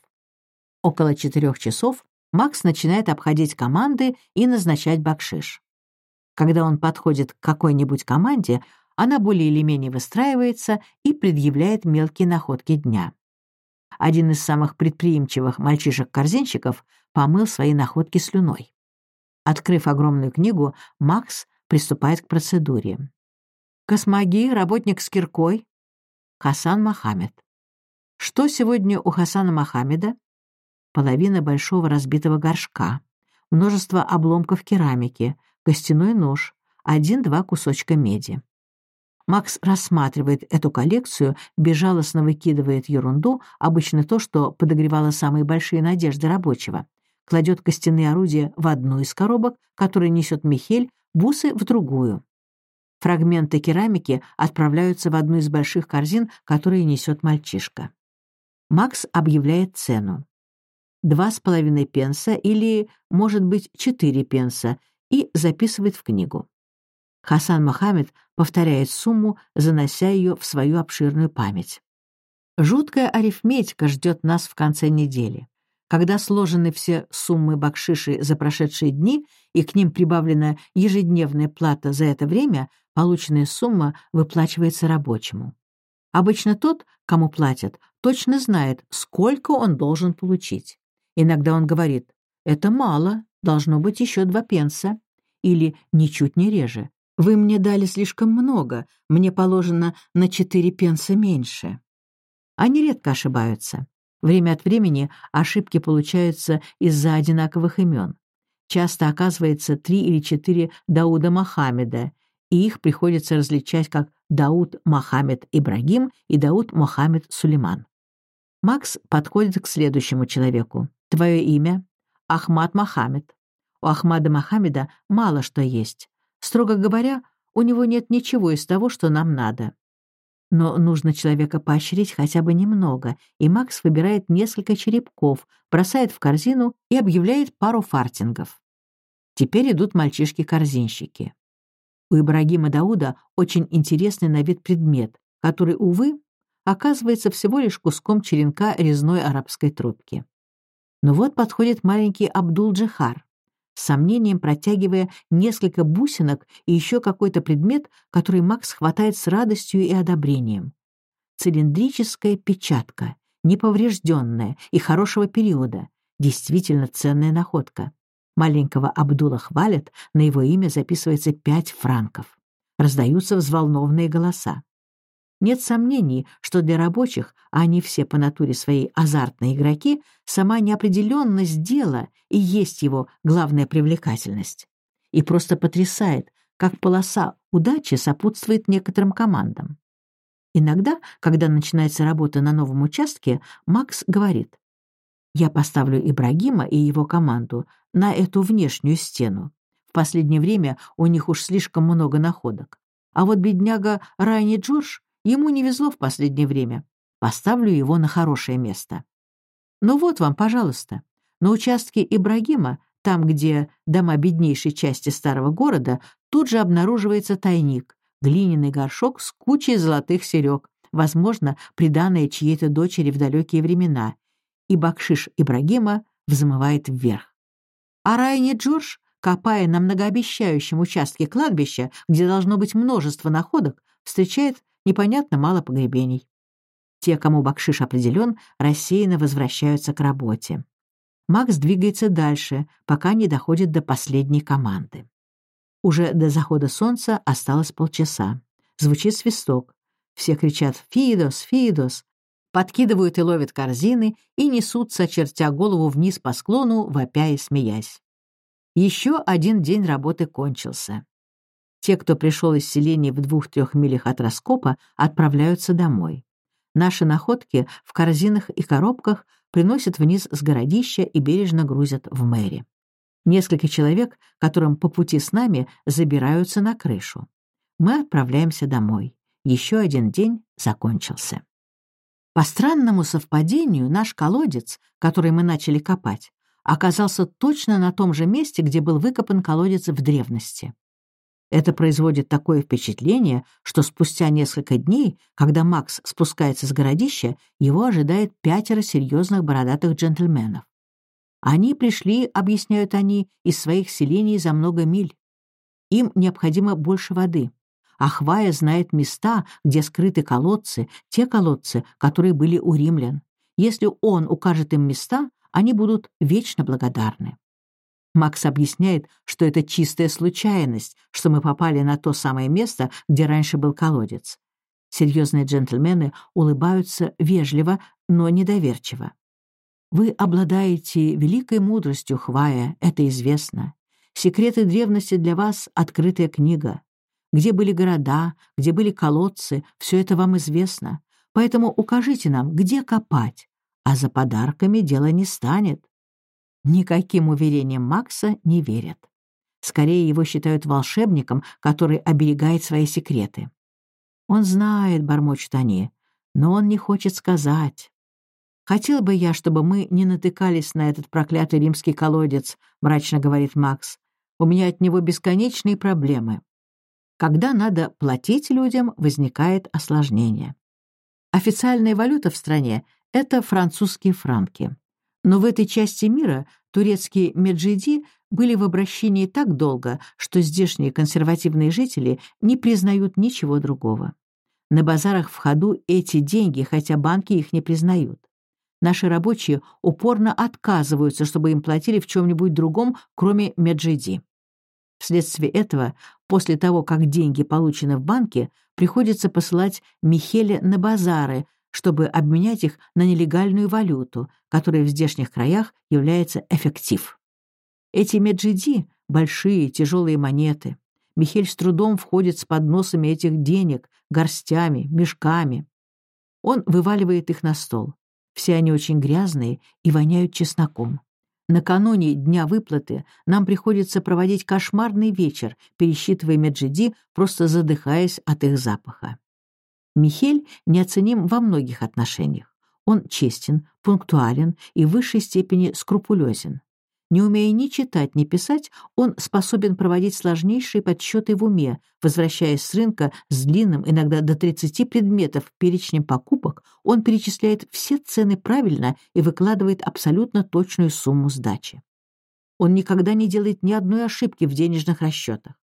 Около четырех часов Макс начинает обходить команды и назначать бакшиш. Когда он подходит к какой-нибудь команде, она более или менее выстраивается и предъявляет мелкие находки дня. Один из самых предприимчивых мальчишек-корзинщиков помыл свои находки слюной. Открыв огромную книгу, Макс приступает к процедуре. Космоги, работник с киркой. Хасан Мохаммед. Что сегодня у Хасана Мохаммеда? Половина большого разбитого горшка, множество обломков керамики, костяной нож, один-два кусочка меди. Макс рассматривает эту коллекцию, безжалостно выкидывает ерунду, обычно то, что подогревало самые большие надежды рабочего. Кладет костяные орудия в одну из коробок, которые несет Михель, бусы в другую. Фрагменты керамики отправляются в одну из больших корзин, которые несет мальчишка. Макс объявляет цену. Два с половиной пенса или, может быть, четыре пенса и записывает в книгу. Хасан Мохаммед повторяет сумму, занося ее в свою обширную память. Жуткая арифметика ждет нас в конце недели. Когда сложены все суммы бакшиши за прошедшие дни и к ним прибавлена ежедневная плата за это время, полученная сумма выплачивается рабочему. Обычно тот, кому платят, точно знает, сколько он должен получить. Иногда он говорит «это мало, должно быть еще два пенса» или «ничуть не реже, вы мне дали слишком много, мне положено на четыре пенса меньше. Они редко ошибаются. Время от времени ошибки получаются из-за одинаковых имен. Часто оказывается три или четыре Дауда Мохаммеда, и их приходится различать как Дауд Мохаммед Ибрагим и Дауд Мохаммед Сулейман. Макс подходит к следующему человеку. «Твое имя?» «Ахмад Мохаммед». У Ахмада Мохаммеда мало что есть. Строго говоря, у него нет ничего из того, что нам надо. Но нужно человека поощрить хотя бы немного, и Макс выбирает несколько черепков, бросает в корзину и объявляет пару фартингов. Теперь идут мальчишки-корзинщики. У Ибрагима Дауда очень интересный на вид предмет, который, увы, оказывается всего лишь куском черенка резной арабской трубки. Но вот подходит маленький Абдул-Джихар, с сомнением протягивая несколько бусинок и еще какой-то предмет, который Макс хватает с радостью и одобрением. Цилиндрическая печатка, неповрежденная и хорошего периода, действительно ценная находка. Маленького Абдула хвалят, на его имя записывается пять франков. Раздаются взволнованные голоса. Нет сомнений, что для рабочих, а они все по натуре своей азартные игроки, сама неопределенность дела и есть его главная привлекательность. И просто потрясает, как полоса удачи сопутствует некоторым командам. Иногда, когда начинается работа на новом участке, Макс говорит, «Я поставлю Ибрагима и его команду на эту внешнюю стену. В последнее время у них уж слишком много находок. А вот бедняга Райни Джордж Ему не везло в последнее время. Поставлю его на хорошее место. Ну вот вам, пожалуйста. На участке Ибрагима, там, где дома беднейшей части старого города, тут же обнаруживается тайник, глиняный горшок с кучей золотых серег, возможно, приданные чьей-то дочери в далекие времена, и бакшиш Ибрагима взмывает вверх. А Райни Джордж, копая на многообещающем участке кладбища, где должно быть множество находок, встречает непонятно мало погребений. Те, кому бакшиш определен, рассеянно возвращаются к работе. Макс двигается дальше, пока не доходит до последней команды. Уже до захода солнца осталось полчаса. Звучит свисток. Все кричат «Фидос! Фидос!», подкидывают и ловят корзины и несутся, чертя голову вниз по склону, вопя и смеясь. Еще один день работы кончился. Те, кто пришел из селения в двух-трех милях от раскопа, отправляются домой. Наши находки в корзинах и коробках приносят вниз с городища и бережно грузят в мэри. Несколько человек, которым по пути с нами, забираются на крышу. Мы отправляемся домой. Еще один день закончился. По странному совпадению наш колодец, который мы начали копать, оказался точно на том же месте, где был выкопан колодец в древности. Это производит такое впечатление, что спустя несколько дней, когда Макс спускается с городища, его ожидает пятеро серьезных бородатых джентльменов. Они пришли, объясняют они, из своих селений за много миль. Им необходимо больше воды. Ахвая знает места, где скрыты колодцы, те колодцы, которые были у римлян. Если он укажет им места, они будут вечно благодарны. Макс объясняет, что это чистая случайность, что мы попали на то самое место, где раньше был колодец. Серьезные джентльмены улыбаются вежливо, но недоверчиво. Вы обладаете великой мудростью, Хвая, это известно. Секреты древности для вас — открытая книга. Где были города, где были колодцы, все это вам известно. Поэтому укажите нам, где копать, а за подарками дело не станет. Никаким уверениям Макса не верят. Скорее его считают волшебником, который оберегает свои секреты. Он знает, бормочут они, но он не хочет сказать. «Хотел бы я, чтобы мы не натыкались на этот проклятый римский колодец», — мрачно говорит Макс. «У меня от него бесконечные проблемы. Когда надо платить людям, возникает осложнение. Официальная валюта в стране — это французские франки. Но в этой части мира турецкие меджиди были в обращении так долго, что здешние консервативные жители не признают ничего другого. На базарах в ходу эти деньги, хотя банки их не признают. Наши рабочие упорно отказываются, чтобы им платили в чем-нибудь другом, кроме меджиди. Вследствие этого, после того, как деньги получены в банке, приходится посылать Михеля на базары, чтобы обменять их на нелегальную валюту, которая в здешних краях является эффектив. Эти меджиди — большие тяжелые монеты. Михель с трудом входит с подносами этих денег, горстями, мешками. Он вываливает их на стол. Все они очень грязные и воняют чесноком. Накануне дня выплаты нам приходится проводить кошмарный вечер, пересчитывая меджиди, просто задыхаясь от их запаха. Михель неоценим во многих отношениях. Он честен, пунктуален и в высшей степени скрупулезен. Не умея ни читать, ни писать, он способен проводить сложнейшие подсчеты в уме, возвращаясь с рынка с длинным, иногда до 30 предметов перечнем покупок, он перечисляет все цены правильно и выкладывает абсолютно точную сумму сдачи. Он никогда не делает ни одной ошибки в денежных расчетах.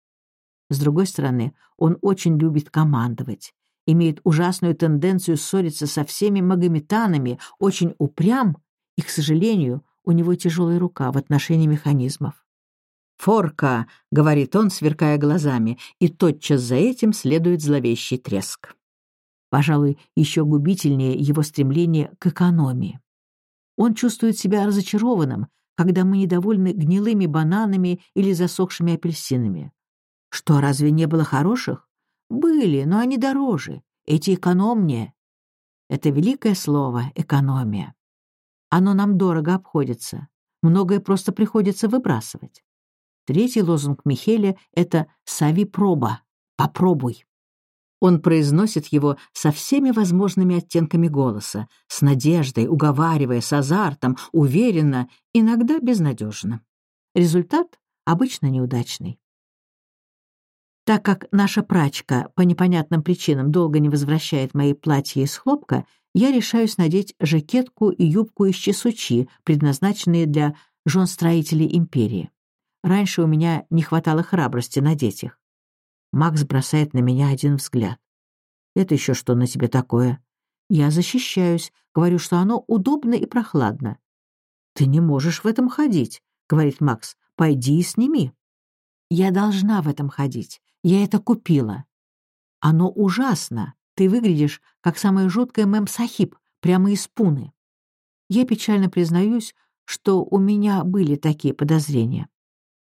С другой стороны, он очень любит командовать, имеет ужасную тенденцию ссориться со всеми магометанами, очень упрям и, к сожалению, у него тяжелая рука в отношении механизмов. «Форка!» — говорит он, сверкая глазами, и тотчас за этим следует зловещий треск. Пожалуй, еще губительнее его стремление к экономии. Он чувствует себя разочарованным, когда мы недовольны гнилыми бананами или засохшими апельсинами. Что, разве не было хороших? Были, но они дороже, эти экономнее. Это великое слово «экономия». Оно нам дорого обходится. Многое просто приходится выбрасывать. Третий лозунг Михеля — это «Сави проба» — «Попробуй». Он произносит его со всеми возможными оттенками голоса, с надеждой, уговаривая, с азартом, уверенно, иногда безнадежно. Результат обычно неудачный. Так как наша прачка по непонятным причинам долго не возвращает мои платья из хлопка, я решаюсь надеть жакетку и юбку из чесучи, предназначенные для жен-строителей империи. Раньше у меня не хватало храбрости надеть их. Макс бросает на меня один взгляд. «Это еще что на тебе такое?» Я защищаюсь, говорю, что оно удобно и прохладно. «Ты не можешь в этом ходить», — говорит Макс. «Пойди и сними». «Я должна в этом ходить. Я это купила». «Оно ужасно. Ты выглядишь, как самая жуткая мем-сахиб, прямо из пуны. Я печально признаюсь, что у меня были такие подозрения.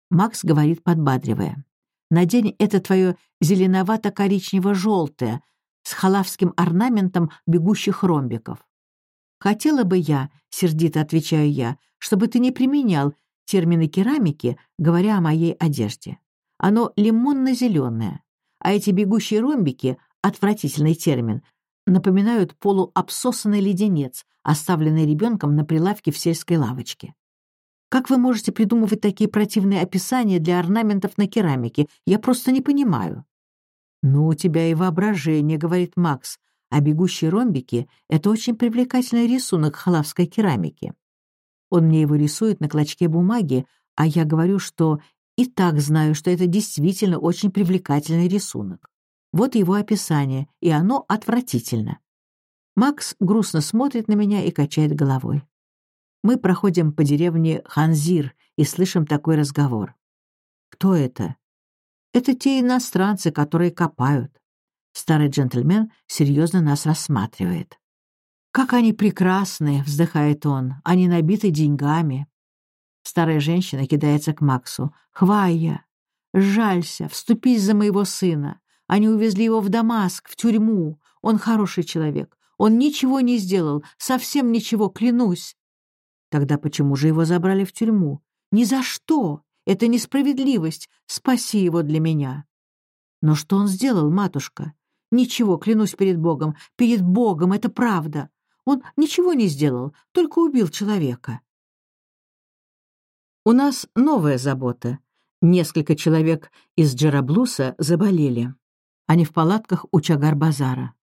Макс говорит, подбадривая. «Надень это твое зеленовато-коричнево-желтое с халавским орнаментом бегущих ромбиков». «Хотела бы я», — сердито отвечаю я, «чтобы ты не применял термины керамики, говоря о моей одежде. Оно лимонно-зеленое, а эти бегущие ромбики отвратительный термин, напоминают полуобсосанный леденец, оставленный ребенком на прилавке в сельской лавочке. Как вы можете придумывать такие противные описания для орнаментов на керамике? Я просто не понимаю. «Ну, у тебя и воображение», — говорит Макс, а бегущие ромбики — это очень привлекательный рисунок халавской керамики. Он мне его рисует на клочке бумаги, а я говорю, что и так знаю, что это действительно очень привлекательный рисунок. Вот его описание, и оно отвратительно. Макс грустно смотрит на меня и качает головой. Мы проходим по деревне Ханзир и слышим такой разговор. Кто это? Это те иностранцы, которые копают. Старый джентльмен серьезно нас рассматривает. «Как они прекрасны!» — вздыхает он. «Они набиты деньгами». Старая женщина кидается к Максу. «Хвая! Жалься! Вступись за моего сына! Они увезли его в Дамаск, в тюрьму. Он хороший человек. Он ничего не сделал, совсем ничего, клянусь. Тогда почему же его забрали в тюрьму? Ни за что! Это несправедливость. Спаси его для меня. Но что он сделал, матушка? Ничего, клянусь перед Богом. Перед Богом, это правда. Он ничего не сделал, только убил человека. У нас новая забота. Несколько человек из Джараблуса заболели. Они в палатках у Чагар-базара.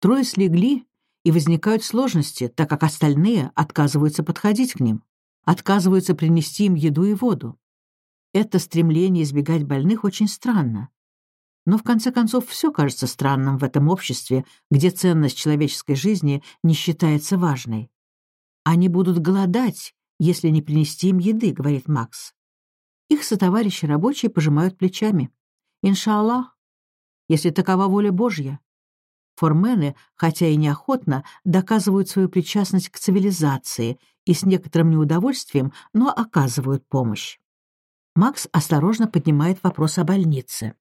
Трое слегли, и возникают сложности, так как остальные отказываются подходить к ним, отказываются принести им еду и воду. Это стремление избегать больных очень странно. Но в конце концов все кажется странным в этом обществе, где ценность человеческой жизни не считается важной. Они будут голодать, если не принести им еды, говорит Макс. Их сотоварищи рабочие пожимают плечами. Иншаллах, если такова воля Божья. Формены, хотя и неохотно, доказывают свою причастность к цивилизации и с некоторым неудовольствием, но оказывают помощь. Макс осторожно поднимает вопрос о больнице.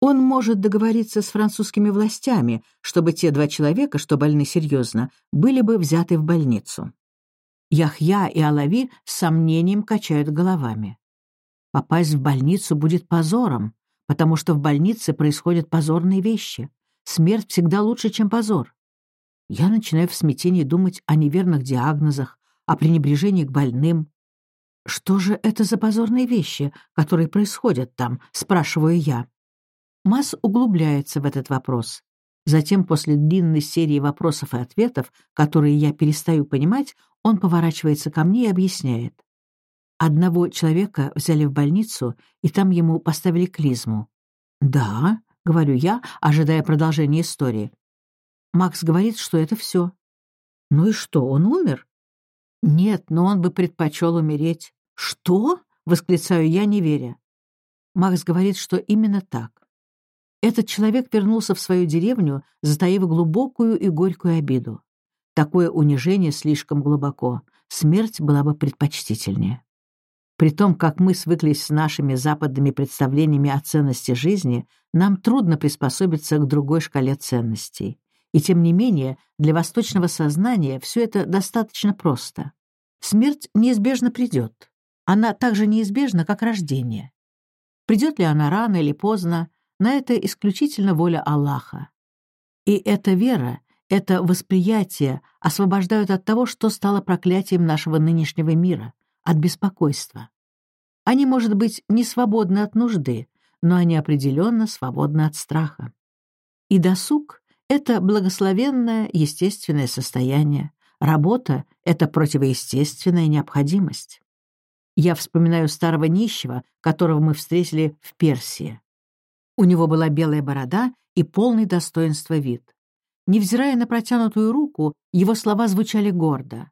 Он может договориться с французскими властями, чтобы те два человека, что больны серьезно, были бы взяты в больницу. Яхья и Алави с сомнением качают головами. Попасть в больницу будет позором, потому что в больнице происходят позорные вещи. Смерть всегда лучше, чем позор. Я начинаю в смятении думать о неверных диагнозах, о пренебрежении к больным. «Что же это за позорные вещи, которые происходят там?» — спрашиваю я. Масс углубляется в этот вопрос. Затем, после длинной серии вопросов и ответов, которые я перестаю понимать, он поворачивается ко мне и объясняет. Одного человека взяли в больницу, и там ему поставили клизму. «Да», — говорю я, ожидая продолжения истории. Макс говорит, что это все. «Ну и что, он умер?» «Нет, но он бы предпочел умереть». «Что?» — восклицаю я, не веря. Макс говорит, что именно так. Этот человек вернулся в свою деревню, затаив глубокую и горькую обиду. Такое унижение слишком глубоко. Смерть была бы предпочтительнее. При том, как мы свыклись с нашими западными представлениями о ценности жизни, нам трудно приспособиться к другой шкале ценностей. И тем не менее, для восточного сознания все это достаточно просто. Смерть неизбежно придет. Она так же неизбежна, как рождение. Придет ли она рано или поздно, на это исключительно воля Аллаха. И эта вера, это восприятие освобождают от того, что стало проклятием нашего нынешнего мира, от беспокойства. Они, может быть, не свободны от нужды, но они определенно свободны от страха. И досуг — это благословенное естественное состояние, работа — это противоестественная необходимость. Я вспоминаю старого нищего, которого мы встретили в Персии. У него была белая борода и полный достоинства вид. Невзирая на протянутую руку, его слова звучали гордо.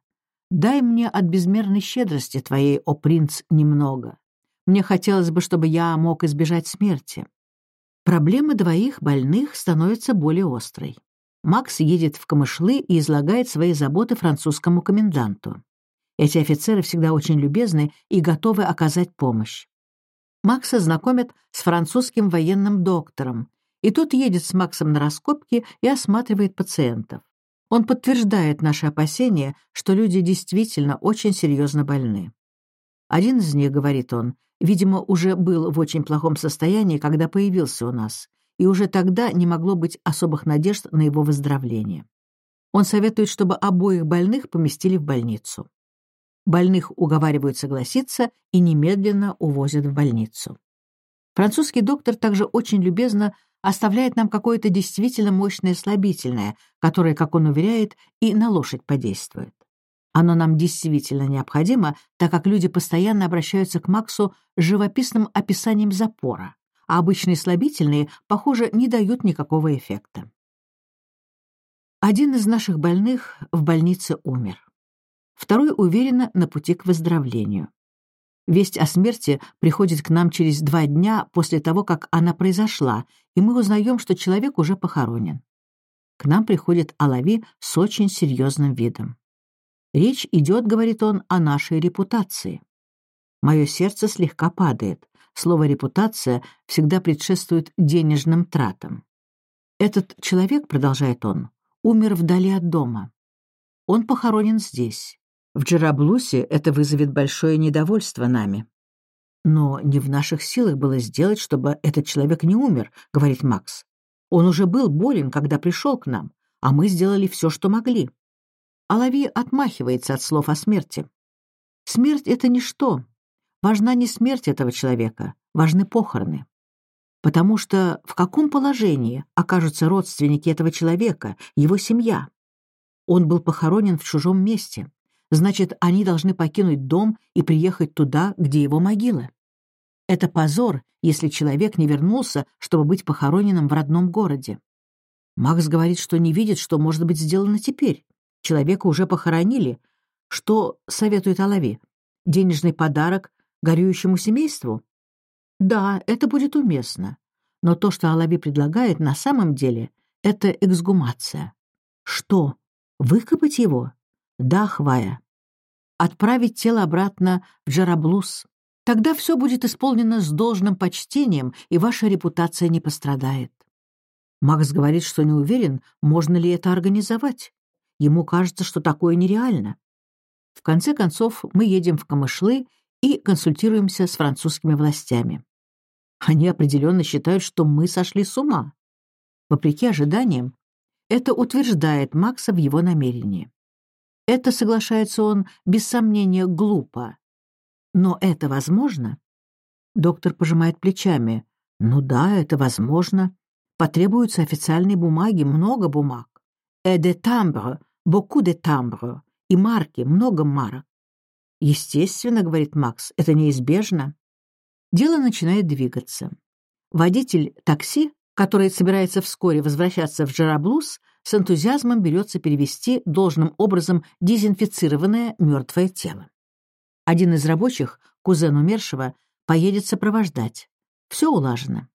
«Дай мне от безмерной щедрости твоей, о принц, немного. Мне хотелось бы, чтобы я мог избежать смерти». Проблема двоих больных становится более острой. Макс едет в Камышлы и излагает свои заботы французскому коменданту. Эти офицеры всегда очень любезны и готовы оказать помощь. Макса знакомят с французским военным доктором, и тот едет с Максом на раскопки и осматривает пациентов. Он подтверждает наши опасения, что люди действительно очень серьезно больны. Один из них, говорит он, видимо, уже был в очень плохом состоянии, когда появился у нас, и уже тогда не могло быть особых надежд на его выздоровление. Он советует, чтобы обоих больных поместили в больницу. Больных уговаривают согласиться и немедленно увозят в больницу. Французский доктор также очень любезно оставляет нам какое-то действительно мощное слабительное, которое, как он уверяет, и на лошадь подействует. Оно нам действительно необходимо, так как люди постоянно обращаются к Максу с живописным описанием запора, а обычные слабительные, похоже, не дают никакого эффекта. Один из наших больных в больнице умер второй уверенно на пути к выздоровлению. Весть о смерти приходит к нам через два дня после того, как она произошла, и мы узнаем, что человек уже похоронен. К нам приходит Алави с очень серьезным видом. Речь идет, говорит он, о нашей репутации. Мое сердце слегка падает. Слово «репутация» всегда предшествует денежным тратам. Этот человек, продолжает он, умер вдали от дома. Он похоронен здесь. В Джераблусе это вызовет большое недовольство нами. Но не в наших силах было сделать, чтобы этот человек не умер, говорит Макс. Он уже был болен, когда пришел к нам, а мы сделали все, что могли. Алави отмахивается от слов о смерти. Смерть — это ничто. Важна не смерть этого человека, важны похороны. Потому что в каком положении окажутся родственники этого человека, его семья? Он был похоронен в чужом месте значит, они должны покинуть дом и приехать туда, где его могила. Это позор, если человек не вернулся, чтобы быть похороненным в родном городе. Макс говорит, что не видит, что может быть сделано теперь. Человека уже похоронили. Что советует Алави? Денежный подарок горюющему семейству? Да, это будет уместно. Но то, что Алави предлагает, на самом деле, это эксгумация. Что? Выкопать его? Да, Хвая. Отправить тело обратно в Джараблус. Тогда все будет исполнено с должным почтением, и ваша репутация не пострадает. Макс говорит, что не уверен, можно ли это организовать. Ему кажется, что такое нереально. В конце концов, мы едем в Камышлы и консультируемся с французскими властями. Они определенно считают, что мы сошли с ума. Вопреки ожиданиям, это утверждает Макса в его намерении. Это, соглашается он, без сомнения, глупо. Но это возможно? Доктор пожимает плечами. Ну да, это возможно. Потребуются официальные бумаги, много бумаг. «Et de timbre, beaucoup de timbre» и марки, много марок. Естественно, говорит Макс, это неизбежно. Дело начинает двигаться. Водитель такси, который собирается вскоре возвращаться в Джераблус, с энтузиазмом берется перевести должным образом дезинфицированное мертвое тело. Один из рабочих, кузен умершего, поедет сопровождать. Все улажено.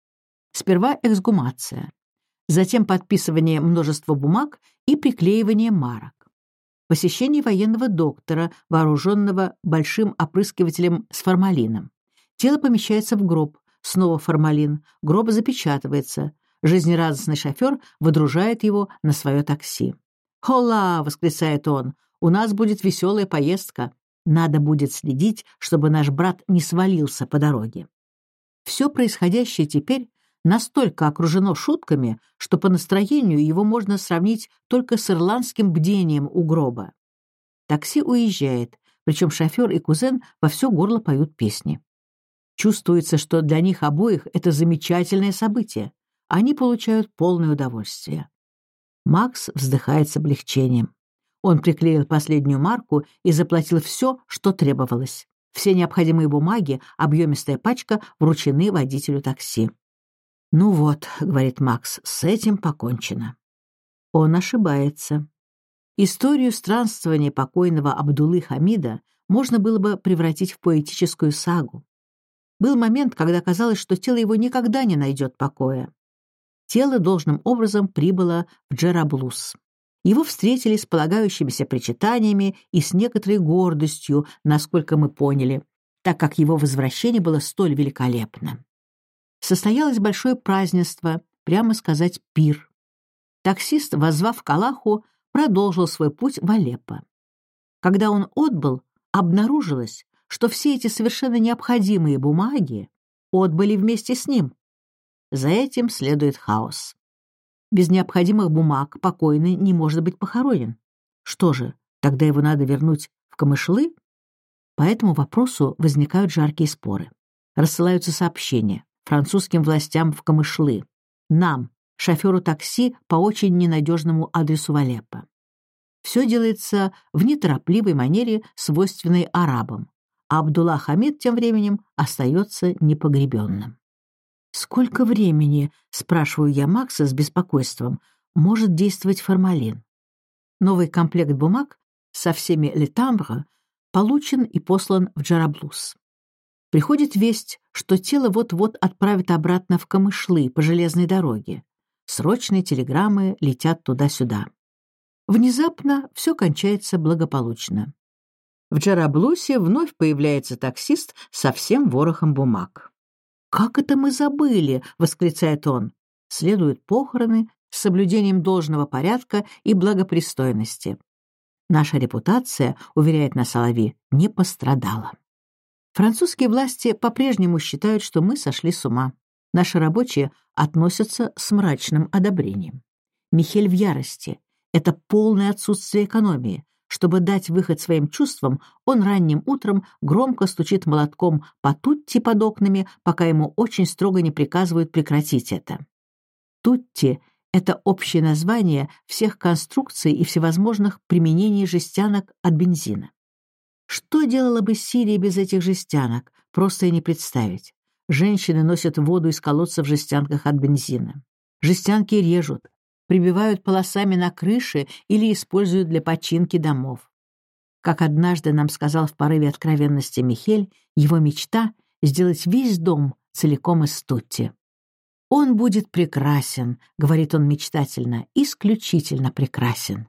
Сперва эксгумация, затем подписывание множества бумаг и приклеивание марок. Посещение военного доктора, вооруженного большим опрыскивателем с формалином. Тело помещается в гроб, снова формалин, гроб запечатывается. Жизнерадостный шофер выдружает его на свое такси. «Хола!» — восклицает он. «У нас будет веселая поездка. Надо будет следить, чтобы наш брат не свалился по дороге». Все происходящее теперь настолько окружено шутками, что по настроению его можно сравнить только с ирландским бдением у гроба. Такси уезжает, причем шофер и кузен во все горло поют песни. Чувствуется, что для них обоих это замечательное событие. Они получают полное удовольствие. Макс вздыхает с облегчением. Он приклеил последнюю марку и заплатил все, что требовалось. Все необходимые бумаги, объемистая пачка, вручены водителю такси. «Ну вот», — говорит Макс, — «с этим покончено». Он ошибается. Историю странствования покойного Абдулы Хамида можно было бы превратить в поэтическую сагу. Был момент, когда казалось, что тело его никогда не найдет покоя. Тело должным образом прибыло в Джераблус. Его встретили с полагающимися причитаниями и с некоторой гордостью, насколько мы поняли, так как его возвращение было столь великолепно состоялось большое празднество, прямо сказать, пир. Таксист, воззвав к Аллаху, продолжил свой путь в Алеппо. Когда он отбыл, обнаружилось, что все эти совершенно необходимые бумаги отбыли вместе с ним. За этим следует хаос. Без необходимых бумаг покойный не может быть похоронен. Что же, тогда его надо вернуть в камышлы? По этому вопросу возникают жаркие споры. Рассылаются сообщения французским властям в Камышлы, нам, шоферу такси по очень ненадежному адресу Валеппо. Все делается в неторопливой манере, свойственной арабам, а Абдулла Хамид тем временем остается непогребенным. «Сколько времени, — спрашиваю я Макса с беспокойством, — может действовать формалин?» Новый комплект бумаг со всеми летамбра получен и послан в Джараблус. Приходит весть, что тело вот-вот отправят обратно в Камышлы по железной дороге. Срочные телеграммы летят туда-сюда. Внезапно все кончается благополучно. В Джараблусе вновь появляется таксист со всем ворохом бумаг. «Как это мы забыли!» — восклицает он. Следуют похороны с соблюдением должного порядка и благопристойности. Наша репутация, уверяет нас Солови, не пострадала. Французские власти по-прежнему считают, что мы сошли с ума. Наши рабочие относятся с мрачным одобрением. Михель в ярости. Это полное отсутствие экономии. Чтобы дать выход своим чувствам, он ранним утром громко стучит молотком по тутти под окнами, пока ему очень строго не приказывают прекратить это. Тутти — это общее название всех конструкций и всевозможных применений жестянок от бензина. Что делала бы Сирия без этих жестянок, просто и не представить. Женщины носят воду из колодца в жестянках от бензина. Жестянки режут, прибивают полосами на крыше или используют для починки домов. Как однажды нам сказал в порыве откровенности Михель, его мечта — сделать весь дом целиком из тутти. «Он будет прекрасен», — говорит он мечтательно, — «исключительно прекрасен».